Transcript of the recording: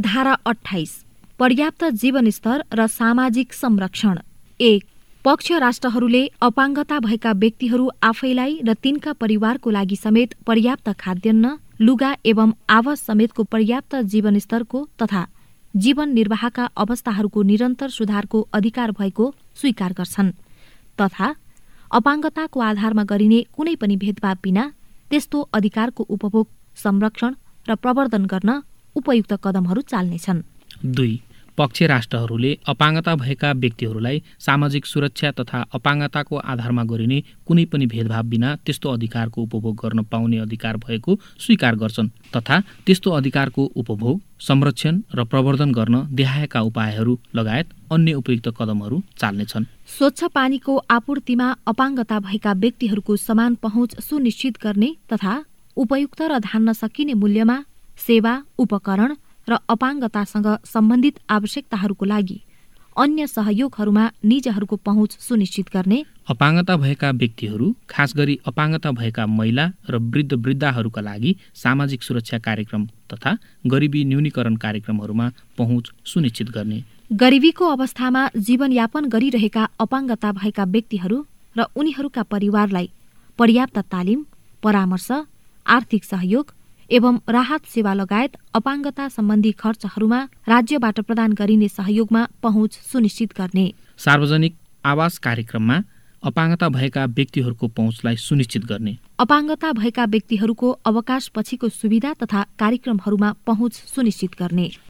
धारा अठाइस पर्याप्त जीवनस्तर र सामाजिक संरक्षण। एक पक्ष राष्ट्रहरूले अपाङ्गता भएका व्यक्तिहरू आफैलाई र तिनका परिवारको लागि समेत पर्याप्त खाद्यान्न लुगा एवं आवास समेतको पर्याप्त जीवनस्तरको तथा जीवन निर्वाहका अवस्थाहरूको निरन्तर सुधारको अधिकार भएको स्वीकार गर्छन्। तथा अपाङ्गताको आधारमा गरिने कुनै पनि भेदभाव बिना त्यस्तो अधिकारको उपभोग संरक्षण र प्रवर्धन गर्न उपयुक्त कदमहरू चाल्नेछन्। दुई पक्ष राष्ट्रहरूले अपाङ्गता भएका व्यक्तिहरूलाई सामाजिक सुरक्षा तथा अपाङ्गताको आधारमा गरिने कुनै पनि भेदभाव बिना त्यस्तो अधिकारको उपभोग गर्न पाउने अधिकार भएको स्वीकार गर्छन् तथा त्यस्तो अधिकारको उपभोग संरक्षण र प्रवर्धन गर्न देखाएका उपायहरू लगायत अन्य उपयुक्त कदमहरू चाल्नेछन्। स्वच्छ पानीको आपूर्तिमा अपाङ्गता भएका व्यक्तिहरूको समान पहुँच सुनिश्चित गर्ने तथा उपयुक्त र धान्न सकिने मूल्यमा सेवा उपकरण र अपाङ्गतासँग सम्बन्धित आवश्यकताहरूको लागि अन्य सहयोगहरूमा निजहरूको पहुँच सुनिश्चित गर्ने। अपाङ्गता भएका व्यक्तिहरू खास गरी अपाङ्गता भएका महिला र वृद्ध वृद्धाहरूका लागि सामाजिक सुरक्षा कार्यक्रम तथा गरिबी न्यूनीकरण कार्यक्रमहरूमा पहुँच सुनिश्चित गर्ने। गरिबीको अवस्थामा जीवनयापन गरिरहेका अपाङ्गता भएका व्यक्तिहरू र उनीहरूका परिवारलाई पर्याप्त तालिम परामर्श आर्थिक सहयोग एवं राहत सेवा लगायत अपाङ्गता सम्बन्धी खर्चहरूमा राज्यबाट प्रदान गरिने सहयोगमा पहुँच सुनिश्चित गर्ने। सार्वजनिक आवास कार्यक्रममा अपाङ्गता भएका व्यक्तिहरूको पहुँचलाई सुनिश्चित गर्ने। अपाङ्गता भएका व्यक्तिहरूको अवकाश पछिको सुविधा तथा कार्यक्रमहरूमा पहुँच सुनिश्चित गर्ने।